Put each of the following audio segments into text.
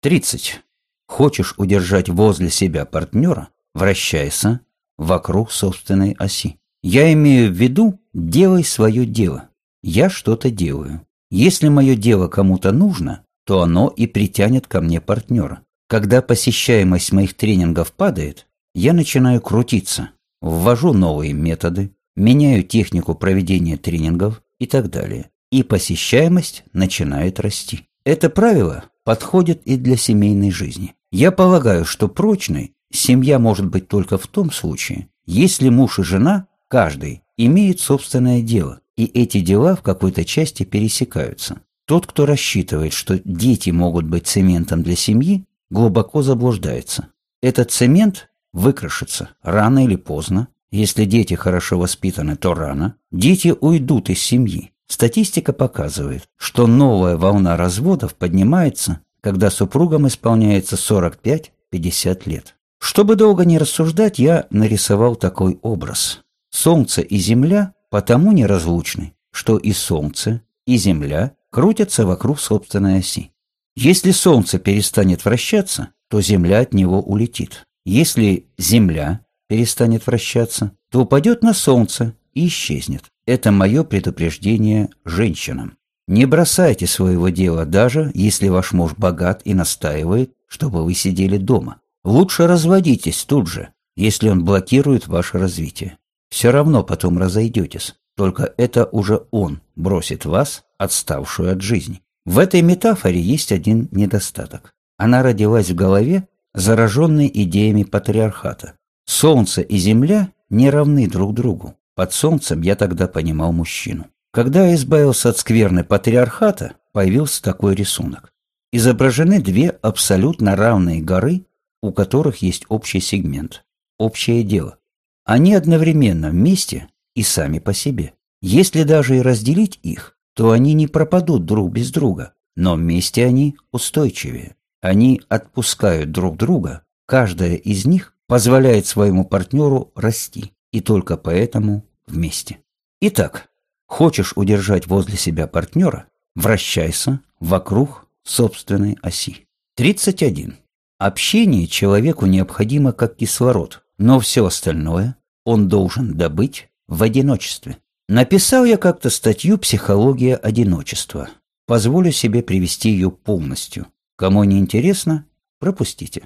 30. Хочешь удержать возле себя партнера, вращайся вокруг собственной оси. Я имею в виду, делай свое дело. Я что-то делаю. Если мое дело кому-то нужно, то оно и притянет ко мне партнера. Когда посещаемость моих тренингов падает, я начинаю крутиться, ввожу новые методы, меняю технику проведения тренингов и так далее. И посещаемость начинает расти. Это правило подходит и для семейной жизни. Я полагаю, что прочной семья может быть только в том случае, если муж и жена, каждый, имеет собственное дело, и эти дела в какой-то части пересекаются. Тот, кто рассчитывает, что дети могут быть цементом для семьи, глубоко заблуждается. Этот цемент выкрашится рано или поздно. Если дети хорошо воспитаны, то рано. Дети уйдут из семьи. Статистика показывает, что новая волна разводов поднимается, когда супругам исполняется 45-50 лет. Чтобы долго не рассуждать, я нарисовал такой образ. Солнце и Земля потому неразлучны, что и Солнце, и Земля крутятся вокруг собственной оси. Если Солнце перестанет вращаться, то Земля от него улетит. Если Земля перестанет вращаться, то упадет на Солнце и исчезнет. Это мое предупреждение женщинам. Не бросайте своего дела даже, если ваш муж богат и настаивает, чтобы вы сидели дома. Лучше разводитесь тут же, если он блокирует ваше развитие. Все равно потом разойдетесь, только это уже он бросит вас, отставшую от жизни. В этой метафоре есть один недостаток. Она родилась в голове, зараженной идеями патриархата. Солнце и Земля не равны друг другу. Под солнцем я тогда понимал мужчину. Когда я избавился от скверны патриархата, появился такой рисунок. Изображены две абсолютно равные горы, у которых есть общий сегмент, общее дело. Они одновременно вместе и сами по себе. Если даже и разделить их, то они не пропадут друг без друга, но вместе они устойчивее. Они отпускают друг друга, каждая из них позволяет своему партнеру расти, и только поэтому вместе. Итак, хочешь удержать возле себя партнера, вращайся вокруг собственной оси. 31. Общение человеку необходимо как кислород, но все остальное он должен добыть в одиночестве. Написал я как-то статью «Психология одиночества». Позволю себе привести ее полностью. Кому не интересно, пропустите.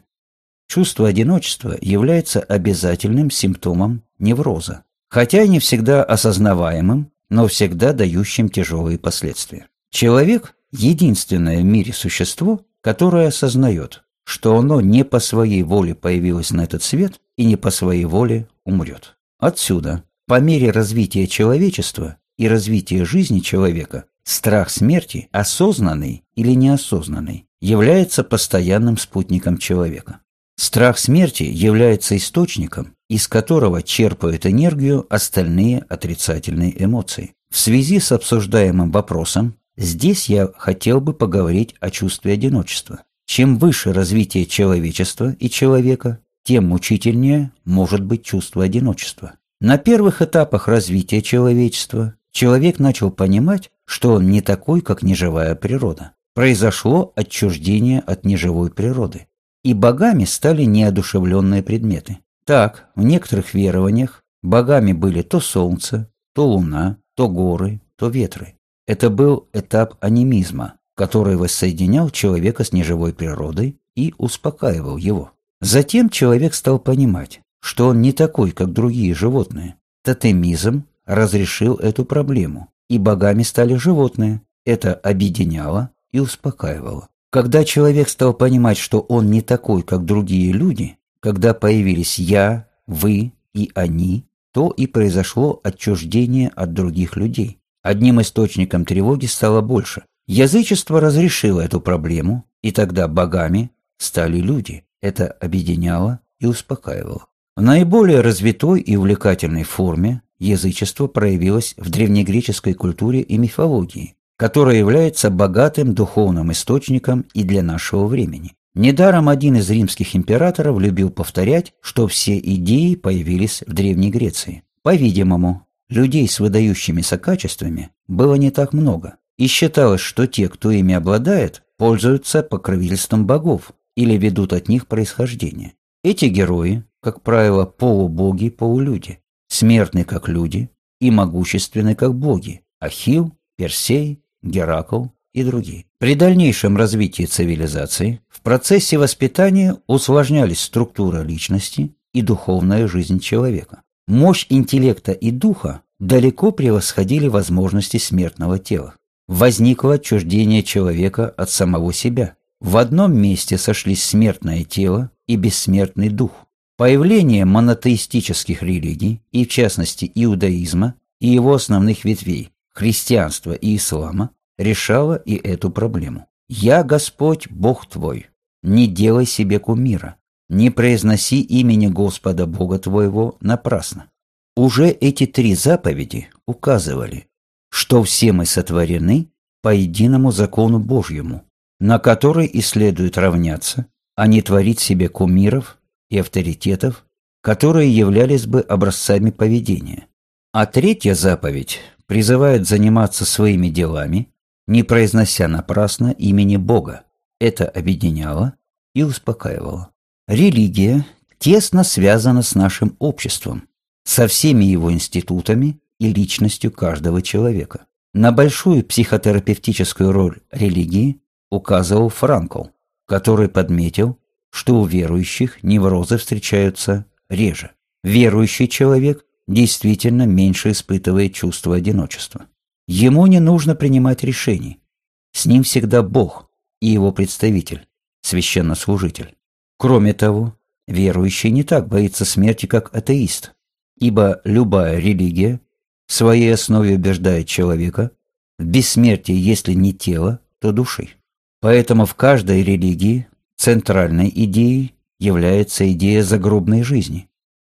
Чувство одиночества является обязательным симптомом невроза, хотя и не всегда осознаваемым, но всегда дающим тяжелые последствия. Человек – единственное в мире существо, которое осознает, что оно не по своей воле появилось на этот свет и не по своей воле умрет. Отсюда, по мере развития человечества и развития жизни человека, страх смерти, осознанный или неосознанный, является постоянным спутником человека. Страх смерти является источником, из которого черпают энергию остальные отрицательные эмоции. В связи с обсуждаемым вопросом, здесь я хотел бы поговорить о чувстве одиночества. Чем выше развитие человечества и человека, тем мучительнее может быть чувство одиночества. На первых этапах развития человечества человек начал понимать, что он не такой, как неживая природа. Произошло отчуждение от неживой природы. И богами стали неодушевленные предметы. Так, в некоторых верованиях богами были то солнце, то луна, то горы, то ветры. Это был этап анимизма, который воссоединял человека с неживой природой и успокаивал его. Затем человек стал понимать, что он не такой, как другие животные. Тотемизм разрешил эту проблему, и богами стали животные. Это объединяло и успокаивало. Когда человек стал понимать, что он не такой, как другие люди, когда появились «я», «вы» и «они», то и произошло отчуждение от других людей. Одним источником тревоги стало больше. Язычество разрешило эту проблему, и тогда богами стали люди. Это объединяло и успокаивало. В наиболее развитой и увлекательной форме язычество проявилось в древнегреческой культуре и мифологии, которая является богатым духовным источником и для нашего времени. Недаром один из римских императоров любил повторять, что все идеи появились в Древней Греции. По-видимому, людей с выдающимися качествами было не так много, и считалось, что те, кто ими обладает, пользуются покровительством богов или ведут от них происхождение. Эти герои, как правило, полубоги, полулюди, смертны как люди и могущественны как боги – Ахилл, Персей, Геракл и другие. При дальнейшем развитии цивилизации в процессе воспитания усложнялись структура личности и духовная жизнь человека. Мощь интеллекта и духа далеко превосходили возможности смертного тела. Возникло отчуждение человека от самого себя. В одном месте сошлись смертное тело и бессмертный дух. Появление монотеистических религий, и в частности иудаизма, и его основных ветвей – христианства и ислама, решало и эту проблему. «Я Господь, Бог твой, не делай себе кумира, не произноси имени Господа Бога твоего напрасно». Уже эти три заповеди указывали, что все мы сотворены по единому закону Божьему, на который и следует равняться, а не творить себе кумиров и авторитетов, которые являлись бы образцами поведения. А третья заповедь призывает заниматься своими делами, не произнося напрасно имени Бога. Это объединяло и успокаивало. Религия тесно связана с нашим обществом, со всеми его институтами и личностью каждого человека. На большую психотерапевтическую роль религии указывал Франкл, который подметил, что у верующих неврозы встречаются реже. Верующий человек действительно меньше испытывает чувство одиночества. Ему не нужно принимать решений. С ним всегда Бог и его представитель, священнослужитель. Кроме того, верующий не так боится смерти, как атеист, ибо любая религия в своей основе убеждает человека в бессмертии, если не тела, то души. Поэтому в каждой религии центральной идеей является идея загробной жизни.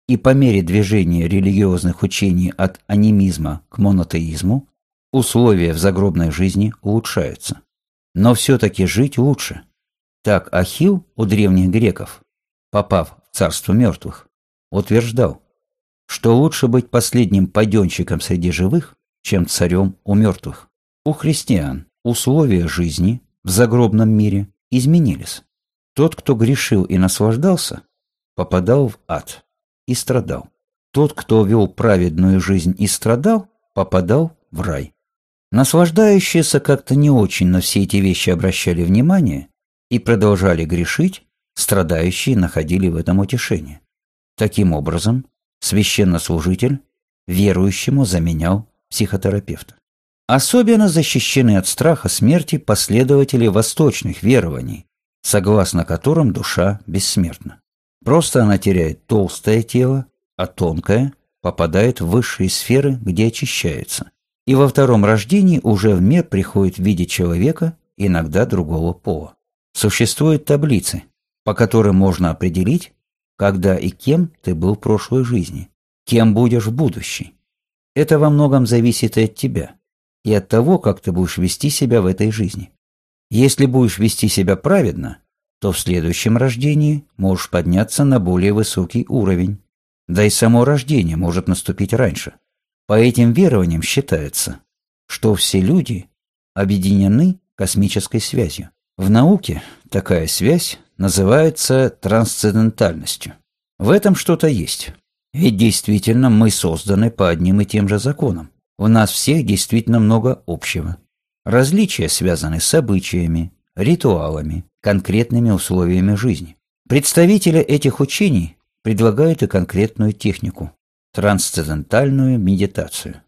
И по мере движения религиозных учений от анимизма к монотеизму условия в загробной жизни улучшаются. Но все-таки жить лучше. Так Ахилл у древних греков, попав в царство мертвых, утверждал, что лучше быть последним паденщиком среди живых, чем царем у мертвых. У христиан условия жизни в загробном мире изменились. Тот, кто грешил и наслаждался, попадал в ад и страдал. Тот, кто вел праведную жизнь и страдал, попадал в рай. Наслаждающиеся как-то не очень на все эти вещи обращали внимание и продолжали грешить, страдающие находили в этом утешение. Таким образом, священнослужитель верующему заменял психотерапевта. Особенно защищены от страха смерти последователи восточных верований, согласно которым душа бессмертна. Просто она теряет толстое тело, а тонкое попадает в высшие сферы, где очищается и во втором рождении уже в мир приходит в виде человека, иногда другого пола. Существуют таблицы, по которым можно определить, когда и кем ты был в прошлой жизни, кем будешь в будущей. Это во многом зависит и от тебя, и от того, как ты будешь вести себя в этой жизни. Если будешь вести себя праведно, то в следующем рождении можешь подняться на более высокий уровень. Да и само рождение может наступить раньше. По этим верованиям считается, что все люди объединены космической связью. В науке такая связь называется трансцендентальностью. В этом что-то есть. Ведь действительно мы созданы по одним и тем же законам. У нас всех действительно много общего. Различия связаны с обычаями, ритуалами, конкретными условиями жизни. Представители этих учений предлагают и конкретную технику трансцендентальную медитацию.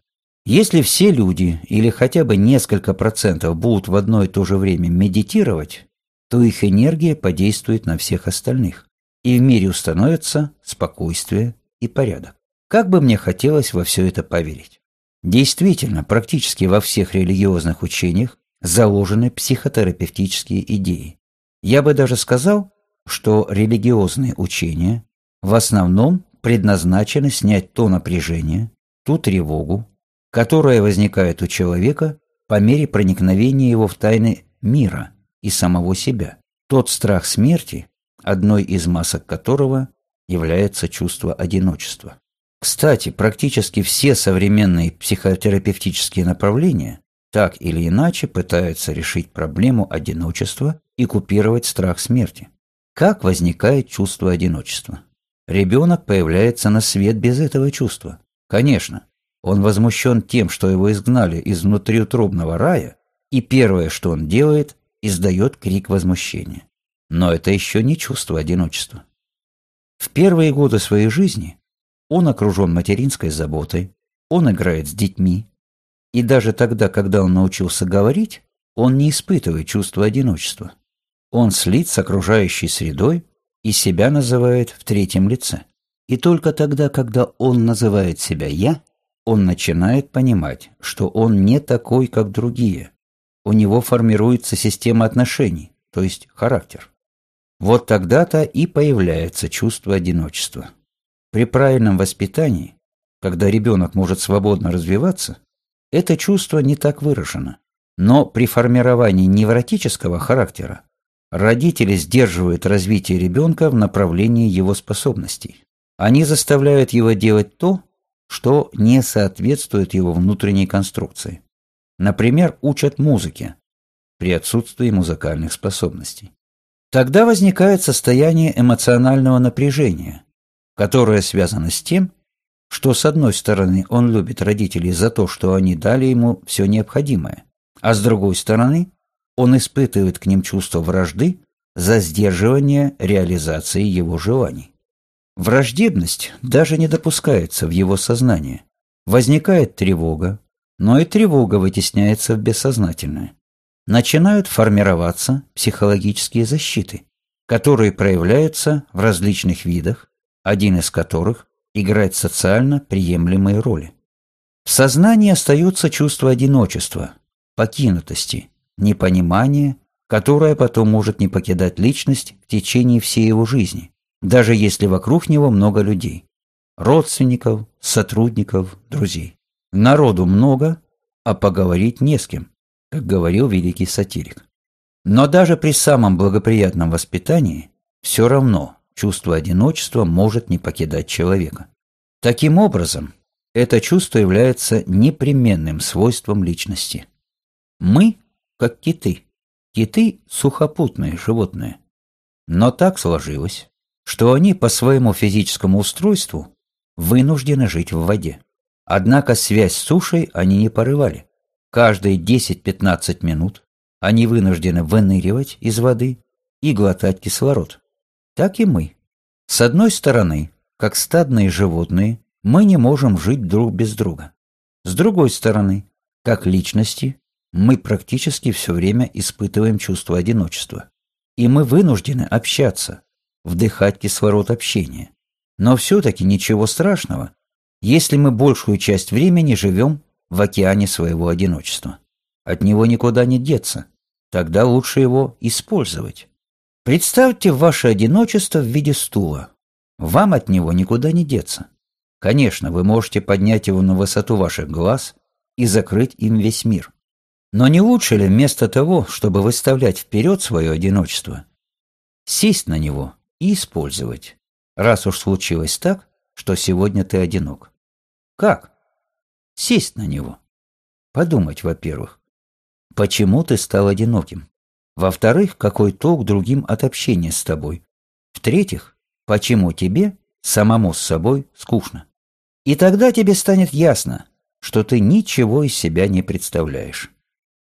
Если все люди или хотя бы несколько процентов будут в одно и то же время медитировать, то их энергия подействует на всех остальных, и в мире установится спокойствие и порядок. Как бы мне хотелось во все это поверить. Действительно, практически во всех религиозных учениях заложены психотерапевтические идеи. Я бы даже сказал, что религиозные учения в основном предназначены снять то напряжение, ту тревогу, которая возникает у человека по мере проникновения его в тайны мира и самого себя. Тот страх смерти, одной из масок которого является чувство одиночества. Кстати, практически все современные психотерапевтические направления так или иначе пытаются решить проблему одиночества и купировать страх смерти. Как возникает чувство одиночества? Ребенок появляется на свет без этого чувства. Конечно, он возмущен тем, что его изгнали из внутриутробного рая, и первое, что он делает, издает крик возмущения. Но это еще не чувство одиночества. В первые годы своей жизни он окружен материнской заботой, он играет с детьми, и даже тогда, когда он научился говорить, он не испытывает чувства одиночества. Он слит с окружающей средой и себя называет в третьем лице. И только тогда, когда он называет себя «я», он начинает понимать, что он не такой, как другие. У него формируется система отношений, то есть характер. Вот тогда-то и появляется чувство одиночества. При правильном воспитании, когда ребенок может свободно развиваться, это чувство не так выражено. Но при формировании невротического характера родители сдерживают развитие ребенка в направлении его способностей. Они заставляют его делать то, что не соответствует его внутренней конструкции. Например, учат музыке при отсутствии музыкальных способностей. Тогда возникает состояние эмоционального напряжения, которое связано с тем, что с одной стороны он любит родителей за то, что они дали ему все необходимое, а с другой стороны он испытывает к ним чувство вражды за сдерживание реализации его желаний. Враждебность даже не допускается в его сознание. Возникает тревога, но и тревога вытесняется в бессознательное. Начинают формироваться психологические защиты, которые проявляются в различных видах, один из которых играет социально приемлемые роли. В сознании остается чувство одиночества, покинутости, непонимания, которое потом может не покидать личность в течение всей его жизни, даже если вокруг него много людей, родственников, сотрудников, друзей. Народу много, а поговорить не с кем, как говорил великий сатирик. Но даже при самом благоприятном воспитании все равно чувство одиночества может не покидать человека. Таким образом, это чувство является непременным свойством личности. Мы, как киты. Киты – сухопутные животные. Но так сложилось, что они по своему физическому устройству вынуждены жить в воде. Однако связь с сушей они не порывали. Каждые 10-15 минут они вынуждены выныривать из воды и глотать кислород. Так и мы. С одной стороны, как стадные животные, мы не можем жить друг без друга. С другой стороны, как личности, мы практически все время испытываем чувство одиночества. И мы вынуждены общаться, вдыхать кислород общения. Но все-таки ничего страшного, если мы большую часть времени живем в океане своего одиночества. От него никуда не деться. Тогда лучше его использовать. Представьте ваше одиночество в виде стула. Вам от него никуда не деться. Конечно, вы можете поднять его на высоту ваших глаз и закрыть им весь мир. Но не лучше ли вместо того, чтобы выставлять вперед свое одиночество, сесть на него и использовать, раз уж случилось так, что сегодня ты одинок? Как? Сесть на него. Подумать, во-первых, почему ты стал одиноким? Во-вторых, какой толк другим от общения с тобой? В-третьих, почему тебе самому с собой скучно? И тогда тебе станет ясно, что ты ничего из себя не представляешь.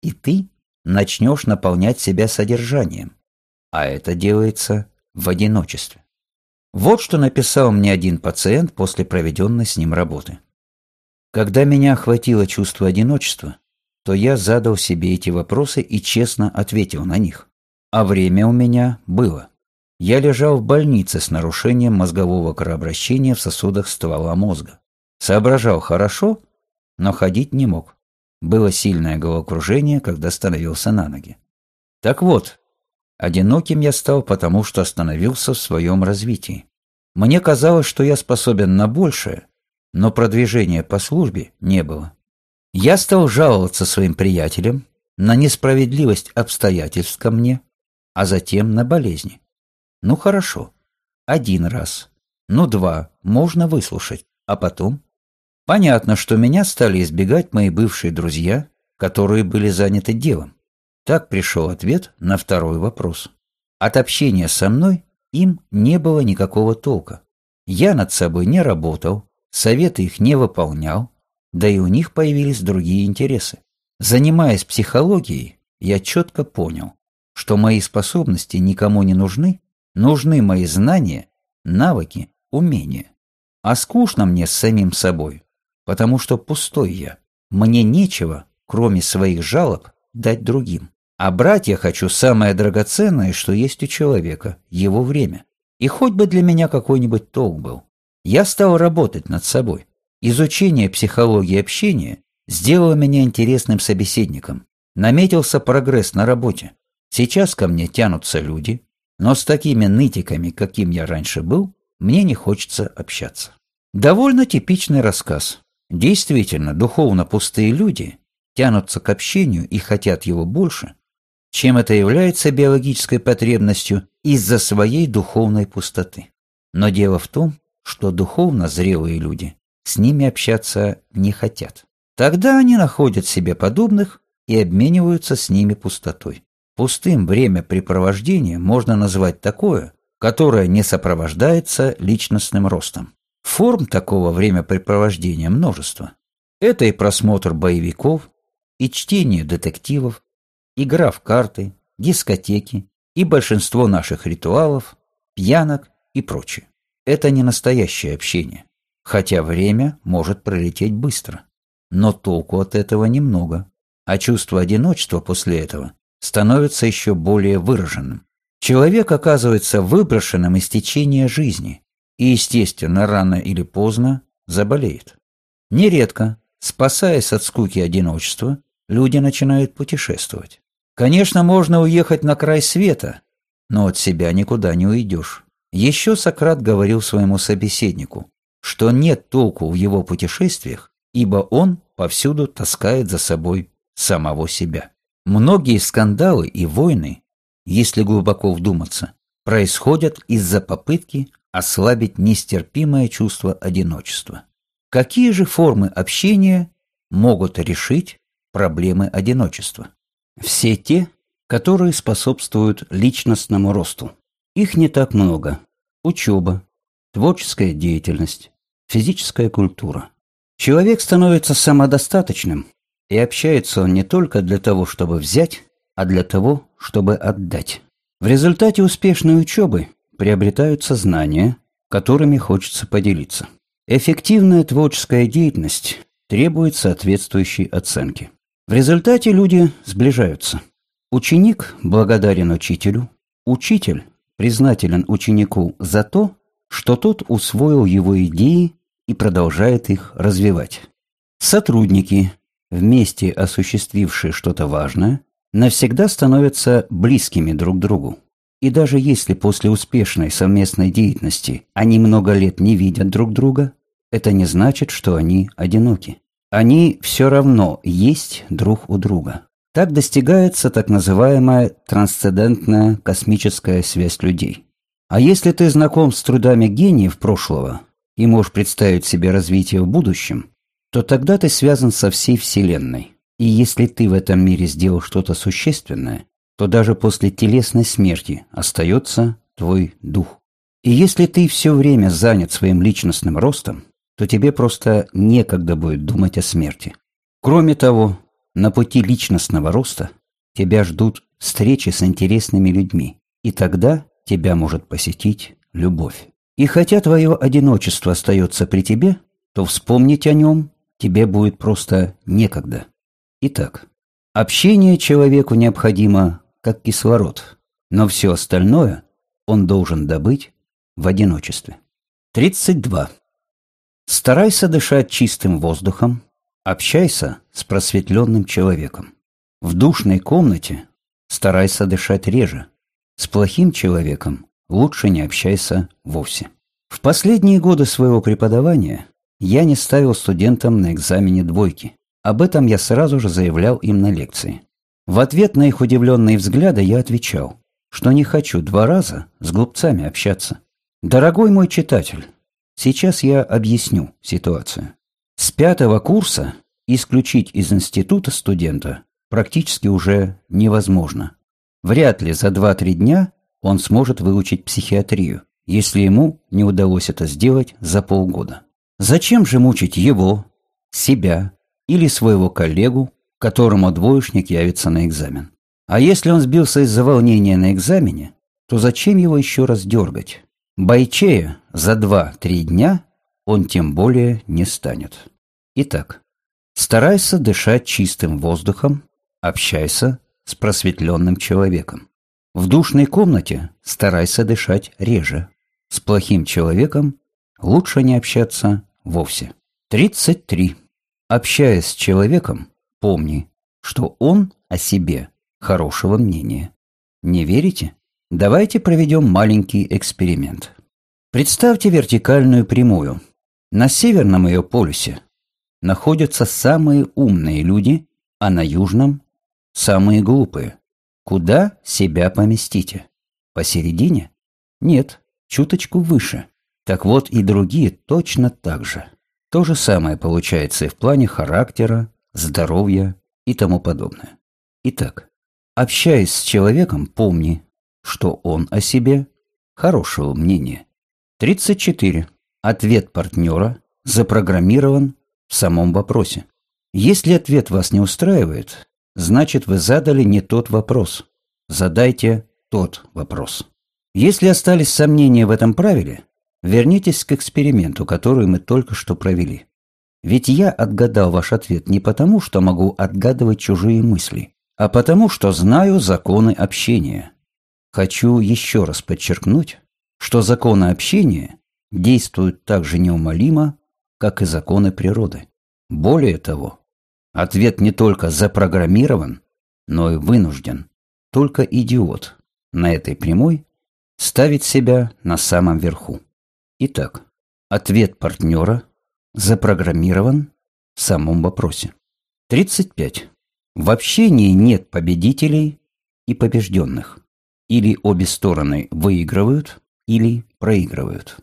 И ты начнешь наполнять себя содержанием. А это делается в одиночестве. Вот что написал мне один пациент после проведенной с ним работы. Когда меня охватило чувство одиночества, то я задал себе эти вопросы и честно ответил на них. А время у меня было. Я лежал в больнице с нарушением мозгового кровообращения в сосудах ствола мозга. Соображал хорошо, но ходить не мог. Было сильное головокружение, когда становился на ноги. Так вот, одиноким я стал потому, что остановился в своем развитии. Мне казалось, что я способен на большее, но продвижения по службе не было. Я стал жаловаться своим приятелям на несправедливость обстоятельств ко мне, а затем на болезни. Ну хорошо, один раз, ну два, можно выслушать, а потом? Понятно, что меня стали избегать мои бывшие друзья, которые были заняты делом. Так пришел ответ на второй вопрос. От общения со мной им не было никакого толка. Я над собой не работал, советы их не выполнял, да и у них появились другие интересы. Занимаясь психологией, я четко понял, что мои способности никому не нужны, нужны мои знания, навыки, умения. А скучно мне с самим собой, потому что пустой я. Мне нечего, кроме своих жалоб, дать другим. А брать я хочу самое драгоценное, что есть у человека – его время. И хоть бы для меня какой-нибудь толк был. Я стал работать над собой. Изучение психологии общения сделало меня интересным собеседником. Наметился прогресс на работе. Сейчас ко мне тянутся люди, но с такими нытиками, каким я раньше был, мне не хочется общаться. Довольно типичный рассказ. Действительно, духовно пустые люди тянутся к общению и хотят его больше, чем это является биологической потребностью из-за своей духовной пустоты. Но дело в том, что духовно зрелые люди с ними общаться не хотят. Тогда они находят себе подобных и обмениваются с ними пустотой. Пустым времяпрепровождением можно назвать такое, которое не сопровождается личностным ростом. Форм такого времяпрепровождения множество. Это и просмотр боевиков, и чтение детективов, игра в карты, дискотеки и большинство наших ритуалов, пьянок и прочее. Это не настоящее общение, хотя время может пролететь быстро. Но толку от этого немного, а чувство одиночества после этого становится еще более выраженным. Человек оказывается выброшенным из течения жизни, и, естественно, рано или поздно заболеет. Нередко, спасаясь от скуки одиночества, люди начинают путешествовать. Конечно, можно уехать на край света, но от себя никуда не уйдешь. Еще Сократ говорил своему собеседнику, что нет толку в его путешествиях, ибо он повсюду таскает за собой самого себя. Многие скандалы и войны, если глубоко вдуматься, происходят из-за попытки ослабить нестерпимое чувство одиночества. Какие же формы общения могут решить проблемы одиночества? Все те, которые способствуют личностному росту. Их не так много. Учеба, творческая деятельность, физическая культура. Человек становится самодостаточным, и общается он не только для того, чтобы взять, а для того, чтобы отдать. В результате успешной учебы приобретаются знания, которыми хочется поделиться. Эффективная творческая деятельность требует соответствующей оценки. В результате люди сближаются. Ученик благодарен учителю, учитель признателен ученику за то, что тот усвоил его идеи и продолжает их развивать. Сотрудники, вместе осуществившие что-то важное, навсегда становятся близкими друг другу. И даже если после успешной совместной деятельности они много лет не видят друг друга, это не значит, что они одиноки. Они все равно есть друг у друга. Так достигается так называемая трансцендентная космическая связь людей. А если ты знаком с трудами гениев прошлого и можешь представить себе развитие в будущем, то тогда ты связан со всей Вселенной. И если ты в этом мире сделал что-то существенное, то даже после телесной смерти остается твой дух. И если ты все время занят своим личностным ростом, то тебе просто некогда будет думать о смерти. Кроме того, на пути личностного роста тебя ждут встречи с интересными людьми, и тогда тебя может посетить любовь. И хотя твое одиночество остается при тебе, то вспомнить о нем тебе будет просто некогда. Итак, общение человеку необходимо как кислород, но все остальное он должен добыть в одиночестве. 32. Старайся дышать чистым воздухом, общайся с просветленным человеком. В душной комнате старайся дышать реже. С плохим человеком лучше не общайся вовсе. В последние годы своего преподавания я не ставил студентам на экзамене двойки. Об этом я сразу же заявлял им на лекции. В ответ на их удивленные взгляды я отвечал, что не хочу два раза с глупцами общаться. Дорогой мой читатель, сейчас я объясню ситуацию. С пятого курса исключить из института студента практически уже невозможно. Вряд ли за 2-3 дня он сможет выучить психиатрию, если ему не удалось это сделать за полгода. Зачем же мучить его, себя или своего коллегу, которому двоечник явится на экзамен? А если он сбился из-за волнения на экзамене, то зачем его еще раз дергать? Бойчея за 2-3 дня он тем более не станет. Итак, старайся дышать чистым воздухом, общайся с просветленным человеком. В душной комнате старайся дышать реже. С плохим человеком лучше не общаться вовсе. 33. Общаясь с человеком, помни, что он о себе хорошего мнения. Не верите? Давайте проведем маленький эксперимент. Представьте вертикальную прямую. На северном ее полюсе находятся самые умные люди, а на южном – самые глупые. Куда себя поместите? Посередине? Нет, чуточку выше. Так вот и другие точно так же. То же самое получается и в плане характера, здоровья и тому подобное. Итак, общаясь с человеком, помни, что он о себе хорошего мнения. 34. Ответ партнера запрограммирован в самом вопросе. Если ответ вас не устраивает, значит вы задали не тот вопрос. Задайте тот вопрос. Если остались сомнения в этом правиле, вернитесь к эксперименту, который мы только что провели. Ведь я отгадал ваш ответ не потому, что могу отгадывать чужие мысли, а потому, что знаю законы общения. Хочу еще раз подчеркнуть, что законы общения действуют так же неумолимо, как и законы природы. Более того, ответ не только запрограммирован, но и вынужден. Только идиот на этой прямой ставит себя на самом верху. Итак, ответ партнера запрограммирован в самом вопросе. 35. В общении нет победителей и побежденных. Или обе стороны выигрывают, или проигрывают.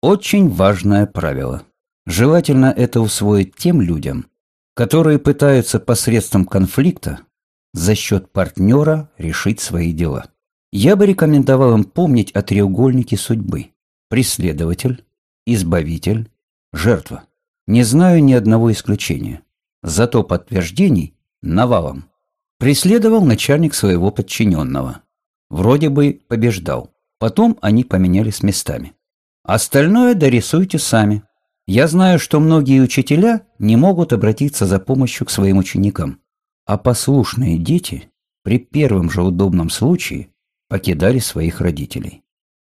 Очень важное правило. Желательно это усвоить тем людям, которые пытаются посредством конфликта за счет партнера решить свои дела. Я бы рекомендовал им помнить о треугольнике судьбы. Преследователь, избавитель, жертва. Не знаю ни одного исключения. Зато подтверждений навалом. Преследовал начальник своего подчиненного. Вроде бы побеждал. Потом они поменялись местами. Остальное дорисуйте сами. Я знаю, что многие учителя не могут обратиться за помощью к своим ученикам, а послушные дети при первом же удобном случае покидали своих родителей.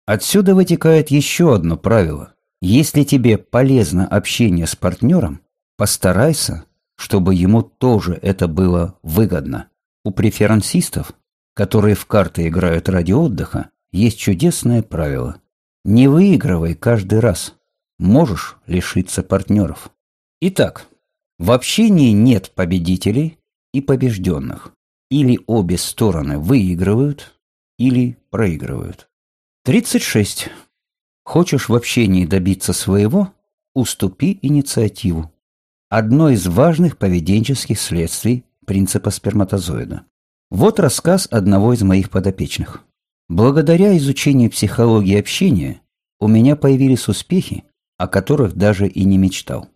Отсюда вытекает еще одно правило. Если тебе полезно общение с партнером, постарайся, чтобы ему тоже это было выгодно. У преферансистов, которые в карты играют ради отдыха, есть чудесное правило. Не выигрывай каждый раз можешь лишиться партнеров. Итак, в общении нет победителей и побежденных. Или обе стороны выигрывают, или проигрывают. 36. Хочешь в общении добиться своего? Уступи инициативу. Одно из важных поведенческих следствий принципа сперматозоида. Вот рассказ одного из моих подопечных. Благодаря изучению психологии общения у меня появились успехи, о которых даже и не мечтал.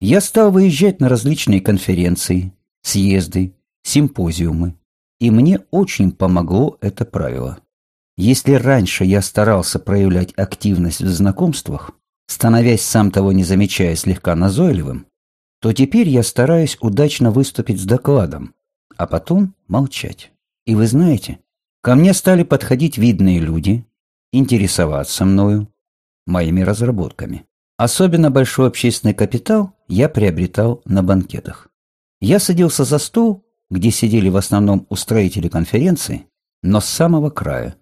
Я стал выезжать на различные конференции, съезды, симпозиумы, и мне очень помогло это правило. Если раньше я старался проявлять активность в знакомствах, становясь сам того не замечая слегка назойливым, то теперь я стараюсь удачно выступить с докладом, а потом молчать. И вы знаете, ко мне стали подходить видные люди, интересоваться мною, моими разработками. Особенно большой общественный капитал я приобретал на банкетах. Я садился за стол, где сидели в основном устроители конференции, но с самого края,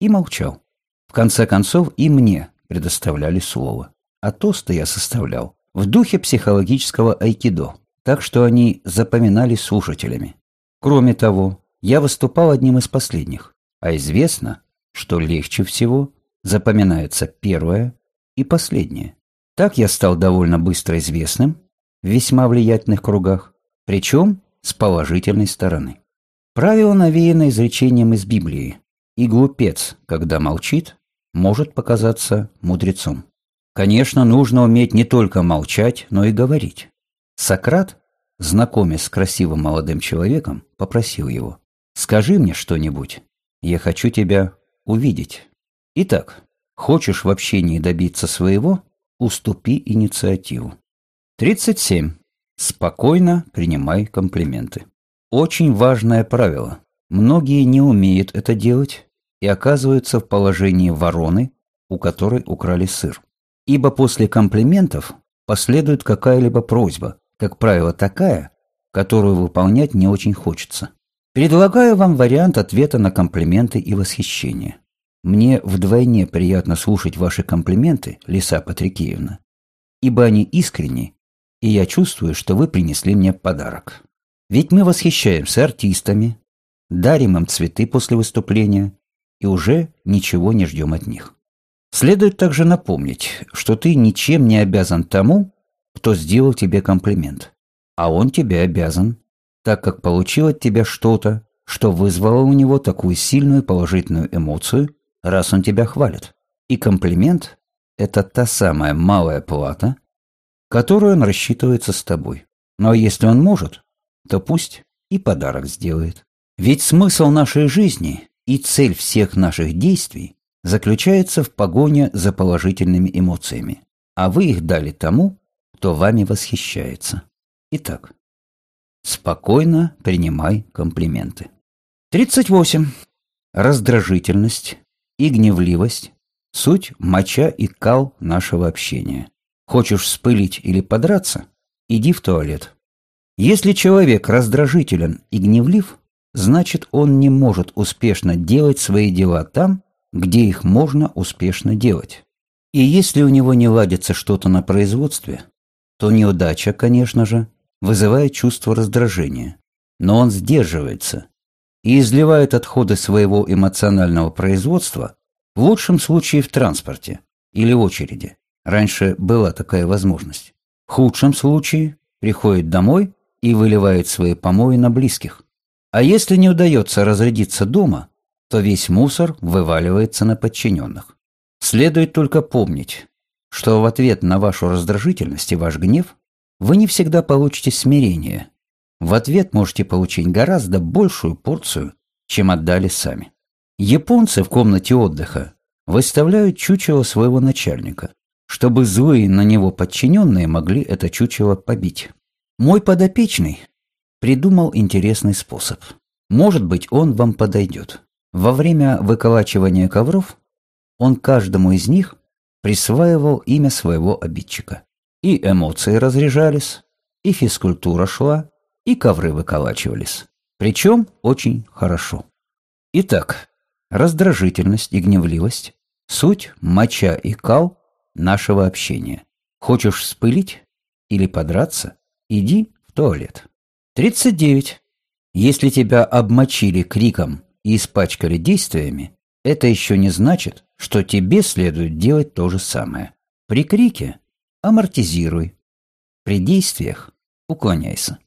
и молчал. В конце концов и мне предоставляли слово. А тосты я составлял в духе психологического айкидо, так что они запоминались слушателями. Кроме того, я выступал одним из последних, а известно, что легче всего запоминается первое и последнее. Так я стал довольно быстро известным в весьма влиятельных кругах, причем с положительной стороны. Правило навеяно изречением из Библии «И глупец, когда молчит, может показаться мудрецом». Конечно, нужно уметь не только молчать, но и говорить. Сократ, знакомясь с красивым молодым человеком, попросил его «Скажи мне что-нибудь, я хочу тебя увидеть». Итак, хочешь в общении добиться своего, уступи инициативу. 37. Спокойно принимай комплименты. Очень важное правило. Многие не умеют это делать и оказываются в положении вороны, у которой украли сыр. Ибо после комплиментов последует какая-либо просьба, как правило такая, которую выполнять не очень хочется. Предлагаю вам вариант ответа на комплименты и восхищение. Мне вдвойне приятно слушать ваши комплименты, Лиса Патрикеевна, ибо они искренни, и я чувствую, что вы принесли мне подарок. Ведь мы восхищаемся артистами, дарим им цветы после выступления и уже ничего не ждем от них. Следует также напомнить, что ты ничем не обязан тому, кто сделал тебе комплимент, а он тебе обязан, так как получил от тебя что-то, что вызвало у него такую сильную положительную эмоцию, раз он тебя хвалит. И комплимент – это та самая малая плата, которую он рассчитывается с тобой. Но если он может, то пусть и подарок сделает. Ведь смысл нашей жизни и цель всех наших действий заключается в погоне за положительными эмоциями, а вы их дали тому, кто вами восхищается. Итак, спокойно принимай комплименты. 38. Раздражительность и гневливость – суть моча и кал нашего общения. Хочешь вспылить или подраться – иди в туалет. Если человек раздражителен и гневлив, значит он не может успешно делать свои дела там, где их можно успешно делать. И если у него не ладится что-то на производстве, то неудача, конечно же, вызывает чувство раздражения. Но он сдерживается и изливает отходы своего эмоционального производства в лучшем случае в транспорте или очереди. Раньше была такая возможность. В худшем случае приходит домой и выливает свои помои на близких. А если не удается разрядиться дома, то весь мусор вываливается на подчиненных. Следует только помнить, что в ответ на вашу раздражительность и ваш гнев вы не всегда получите смирение. В ответ можете получить гораздо большую порцию, чем отдали сами. Японцы в комнате отдыха выставляют чучело своего начальника, чтобы злые на него подчиненные могли это чучело побить. Мой подопечный придумал интересный способ. Может быть, он вам подойдет. Во время выколачивания ковров он каждому из них присваивал имя своего обидчика. И эмоции разряжались, и физкультура шла, и ковры выколачивались. Причем очень хорошо. Итак, раздражительность и гневливость – суть моча и кал нашего общения. Хочешь вспылить или подраться – Иди в туалет. 39. Если тебя обмочили криком и испачкали действиями, это еще не значит, что тебе следует делать то же самое. При крике амортизируй. При действиях уклоняйся.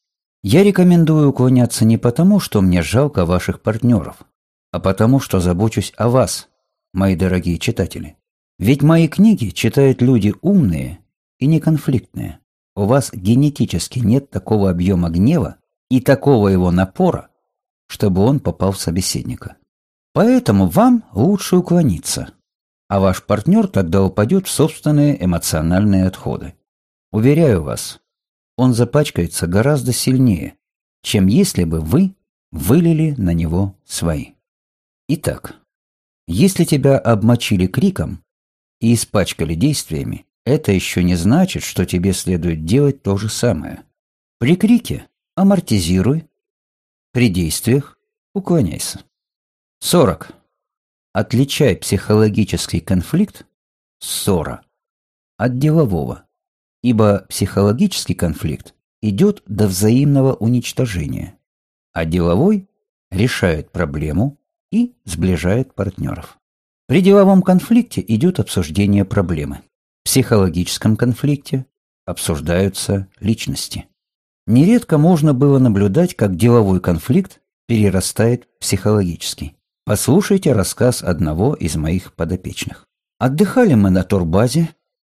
Я рекомендую уклоняться не потому, что мне жалко ваших партнеров, а потому, что забочусь о вас, мои дорогие читатели. Ведь мои книги читают люди умные и неконфликтные. У вас генетически нет такого объема гнева и такого его напора, чтобы он попал в собеседника. Поэтому вам лучше уклониться, а ваш партнер тогда упадет в собственные эмоциональные отходы. Уверяю вас, он запачкается гораздо сильнее, чем если бы вы вылили на него свои. Итак, если тебя обмочили криком и испачкали действиями, это еще не значит, что тебе следует делать то же самое. При крике амортизируй, при действиях уклоняйся. 40. Отличай психологический конфликт, ссора, от делового, ибо психологический конфликт идет до взаимного уничтожения, а деловой решает проблему и сближает партнеров. При деловом конфликте идет обсуждение проблемы психологическом конфликте обсуждаются личности. Нередко можно было наблюдать, как деловой конфликт перерастает в психологический. Послушайте рассказ одного из моих подопечных. Отдыхали мы на турбазе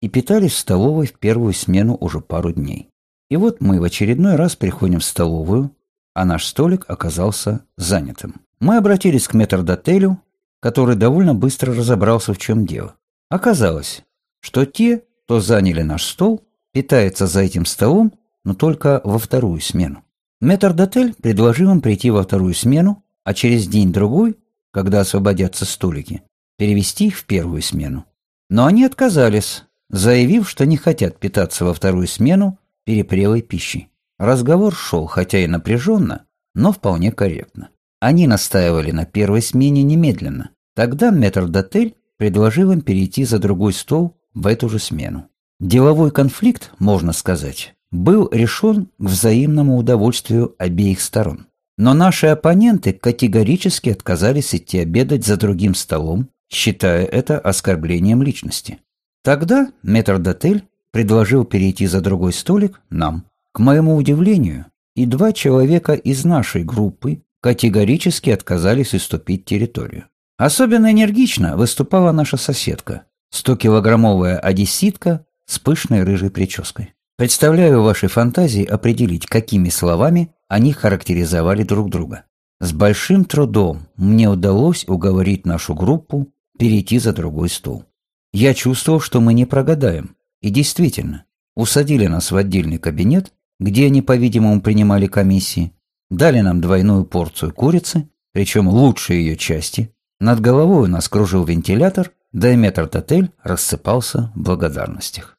и питались в столовой в первую смену уже пару дней. И вот мы в очередной раз приходим в столовую, а наш столик оказался занятым. Мы обратились к метрдотелю, который довольно быстро разобрался, в чем дело. Оказалось, что те, кто заняли наш стол, питаются за этим столом, но только во вторую смену. Метрдотель предложил им прийти во вторую смену, а через день-другой, когда освободятся столики, перевести их в первую смену. Но они отказались, заявив, что не хотят питаться во вторую смену перепрелой пищей. Разговор шел, хотя и напряженно, но вполне корректно. Они настаивали на первой смене немедленно. Тогда метрдотель предложил им перейти за другой стол в эту же смену. Деловой конфликт, можно сказать, был решен к взаимному удовольствию обеих сторон. Но наши оппоненты категорически отказались идти обедать за другим столом, считая это оскорблением личности. Тогда метрдотель предложил перейти за другой столик нам. К моему удивлению, и два человека из нашей группы категорически отказались уступить территорию. Особенно энергично выступала наша соседка, 100-килограммовая одесситка с пышной рыжей прической. Представляю вашей фантазии определить, какими словами они характеризовали друг друга. С большим трудом мне удалось уговорить нашу группу перейти за другой стол. Я чувствовал, что мы не прогадаем. И действительно, усадили нас в отдельный кабинет, где они, по-видимому, принимали комиссии, дали нам двойную порцию курицы, причем лучшие ее части. Над головой у нас кружил вентилятор, да и метрдотель рассыпался в благодарностях.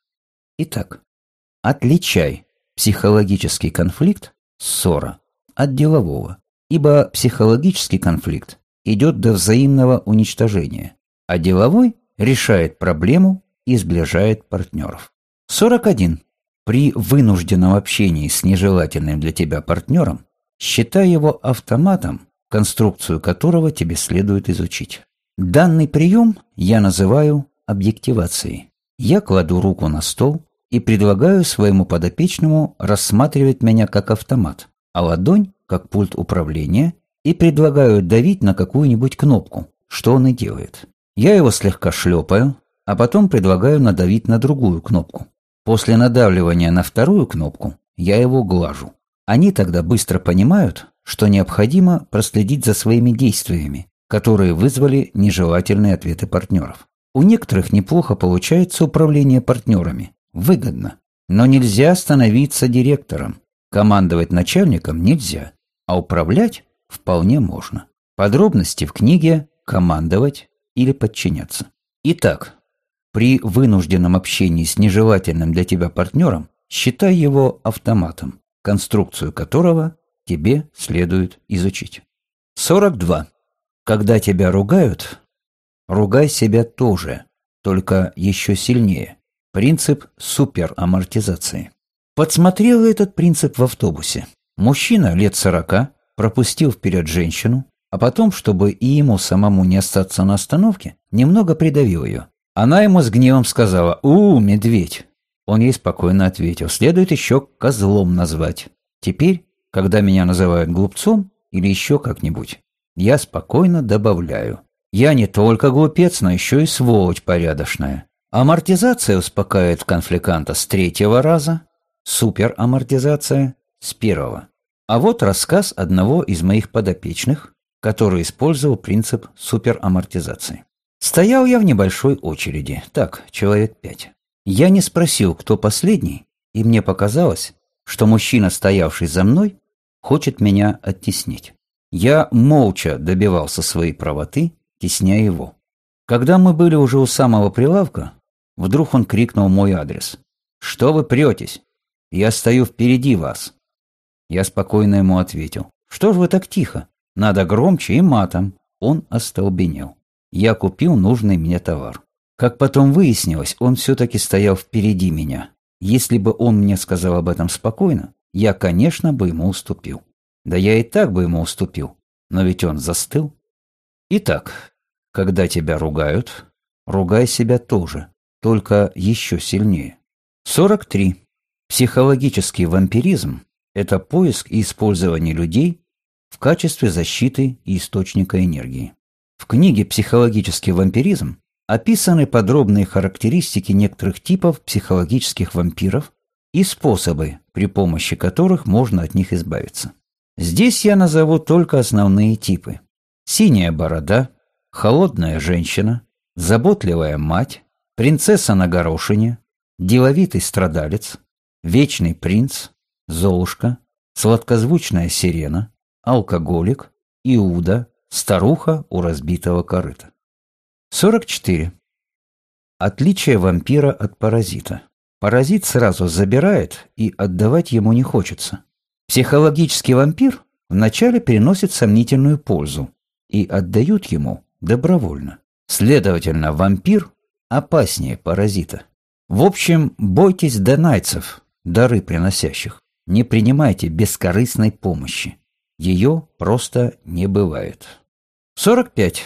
Итак, отличай психологический конфликт, ссора, от делового, ибо психологический конфликт идет до взаимного уничтожения, а деловой решает проблему и сближает партнеров. 41. При вынужденном общении с нежелательным для тебя партнером считай его автоматом, конструкцию которого тебе следует изучить. Данный прием я называю объективацией. Я кладу руку на стол и предлагаю своему подопечному рассматривать меня как автомат, а ладонь как пульт управления и предлагаю давить на какую-нибудь кнопку, что он и делает. Я его слегка шлепаю, а потом предлагаю надавить на другую кнопку. После надавливания на вторую кнопку я его глажу. Они тогда быстро понимают, что необходимо проследить за своими действиями, которые вызвали нежелательные ответы партнеров. У некоторых неплохо получается управление партнерами. Выгодно. Но нельзя становиться директором. Командовать начальником нельзя, а управлять вполне можно. Подробности в книге «Командовать или подчиняться». Итак, при вынужденном общении с нежелательным для тебя партнером считай его автоматом, конструкцию которого тебе следует изучить. 42. Когда тебя ругают, ругай себя тоже, только еще сильнее. Принцип суперамортизации. Подсмотрел этот принцип в автобусе. Мужчина лет сорока пропустил вперед женщину, а потом, чтобы и ему самому не остаться на остановке, немного придавил ее. Она ему с гневом сказала «У, медведь!». Он ей спокойно ответил «Следует еще козлом назвать. Теперь, когда меня называют глупцом или еще как-нибудь, я спокойно добавляю «Я не только глупец, но еще и сволочь порядочная». Амортизация успокаивает конфликанта с третьего раза, суперамортизация с первого. А вот рассказ одного из моих подопечных, который использовал принцип суперамортизации. Стоял я в небольшой очереди, так, человек пять. Я не спросил, кто последний, и мне показалось, что мужчина, стоявший за мной, хочет меня оттеснить. Я молча добивался своей правоты, тесняя его. Когда мы были уже у самого прилавка, вдруг он крикнул мой адрес. «Что вы претесь? Я стою впереди вас». Я спокойно ему ответил. «Что ж вы так тихо? Надо громче и матом. Он остолбенел. Я купил нужный мне товар. Как потом выяснилось, он все-таки стоял впереди меня. Если бы он мне сказал об этом спокойно, я, конечно, бы ему уступил. Да я и так бы ему уступил. Но ведь он застыл. Итак, когда тебя ругают, ругай себя тоже, только еще сильнее. 43. Психологический вампиризм Это поиск и использование людей в качестве защиты и источника энергии. В книге «Психологический вампиризм» описаны подробные характеристики некоторых типов психологических вампиров и способы, при помощи которых можно от них избавиться. Здесь я назову только основные типы. Синяя борода, холодная женщина, заботливая мать, принцесса на горошине, деловитый страдалец, вечный принц, золушка, сладкозвучная сирена, алкоголик, Иуда, старуха у разбитого корыта. 44. Отличие вампира от паразита. Паразит сразу забирает и отдавать ему не хочется. Психологический вампир вначале переносит сомнительную пользу и отдают ему добровольно. Следовательно, вампир опаснее паразита. В общем, бойтесь донайцев, дары приносящих. Не принимайте бескорыстной помощи. Ее просто не бывает. 45.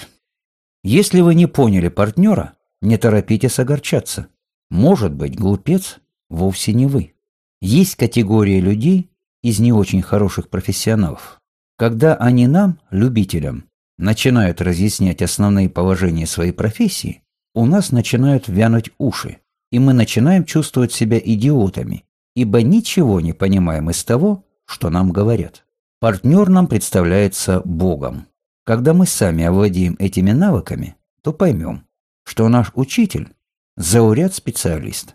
Если вы не поняли партнера, не торопитесь огорчаться. Может быть, глупец вовсе не вы. Есть категория людей из не очень хороших профессионалов. Когда они нам, любителям, начинают разъяснять основные положения своей профессии, у нас начинают вянуть уши, и мы начинаем чувствовать себя идиотами, ибо ничего не понимаем из того, что нам говорят. Партнер нам представляется Богом. Когда мы сами овладеем этими навыками, то поймем, что наш учитель – зауряд специалист.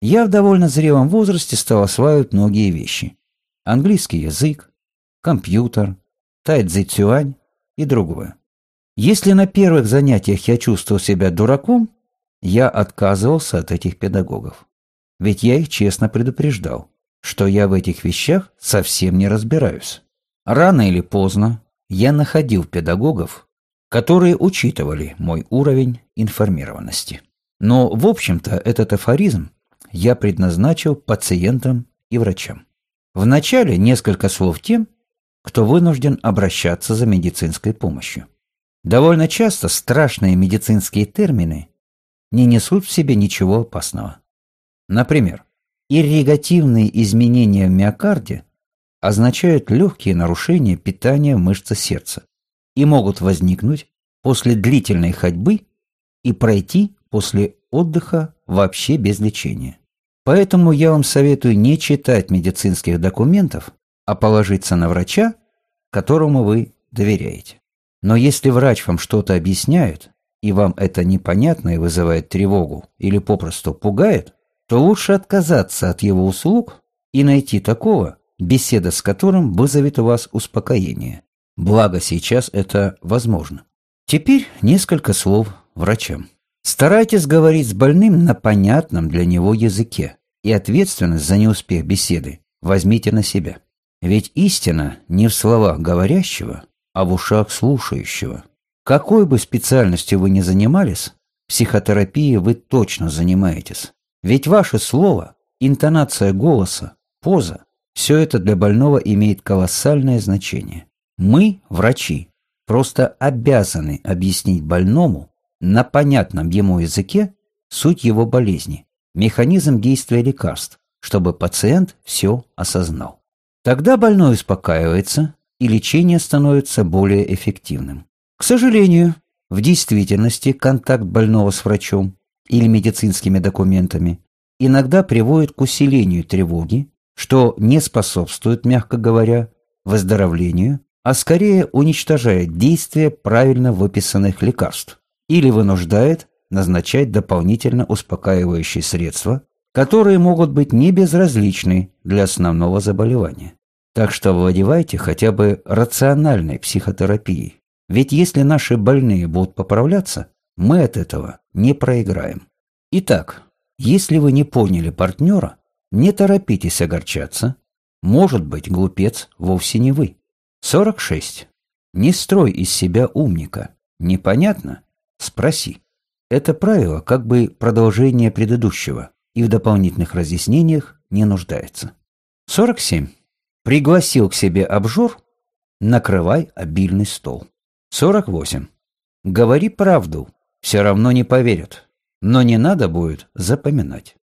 Я в довольно зрелом возрасте стал осваивать многие вещи. Английский язык, компьютер, тайцзи цюань и другое. Если на первых занятиях я чувствовал себя дураком, я отказывался от этих педагогов. Ведь я их честно предупреждал, что я в этих вещах совсем не разбираюсь. Рано или поздно я находил педагогов, которые учитывали мой уровень информированности. Но, в общем-то, этот афоризм я предназначил пациентам и врачам. Вначале несколько слов тем, кто вынужден обращаться за медицинской помощью. Довольно часто страшные медицинские термины не несут в себе ничего опасного. Например, ирригативные изменения в миокарде означают легкие нарушения питания мышцы сердца и могут возникнуть после длительной ходьбы и пройти после отдыха вообще без лечения. Поэтому я вам советую не читать медицинских документов, а положиться на врача, которому вы доверяете. Но если врач вам что-то объясняет, и вам это непонятно и вызывает тревогу или попросту пугает, то лучше отказаться от его услуг и найти такого, беседа с которым вызовет у вас успокоение. Благо сейчас это возможно. Теперь несколько слов врачам. Старайтесь говорить с больным на понятном для него языке, и ответственность за неуспех беседы возьмите на себя. Ведь истина не в словах говорящего, а в ушах слушающего. Какой бы специальностью вы ни занимались, психотерапией вы точно занимаетесь. Ведь ваше слово, интонация голоса, поза – все это для больного имеет колоссальное значение. Мы, врачи, просто обязаны объяснить больному на понятном ему языке суть его болезни, механизм действия лекарств, чтобы пациент все осознал. Тогда больной успокаивается, и лечение становится более эффективным. К сожалению, в действительности контакт больного с врачом или медицинскими документами иногда приводит к усилению тревоги, что не способствует, мягко говоря, выздоровлению, а скорее уничтожает действие правильно выписанных лекарств или вынуждает назначать дополнительно успокаивающие средства, которые могут быть не безразличны для основного заболевания. Так что владевайте хотя бы рациональной психотерапией. Ведь если наши больные будут поправляться, мы от этого не проиграем. Итак, если вы не поняли партнера, не торопитесь огорчаться. Может быть, глупец вовсе не вы. 46. Не строй из себя умника. Непонятно? Спроси. Это правило как бы продолжение предыдущего и в дополнительных разъяснениях не нуждается. 47. Пригласил к себе обжор, накрывай обильный стол. 48. Говори правду, все равно не поверят, но не надо будет запоминать.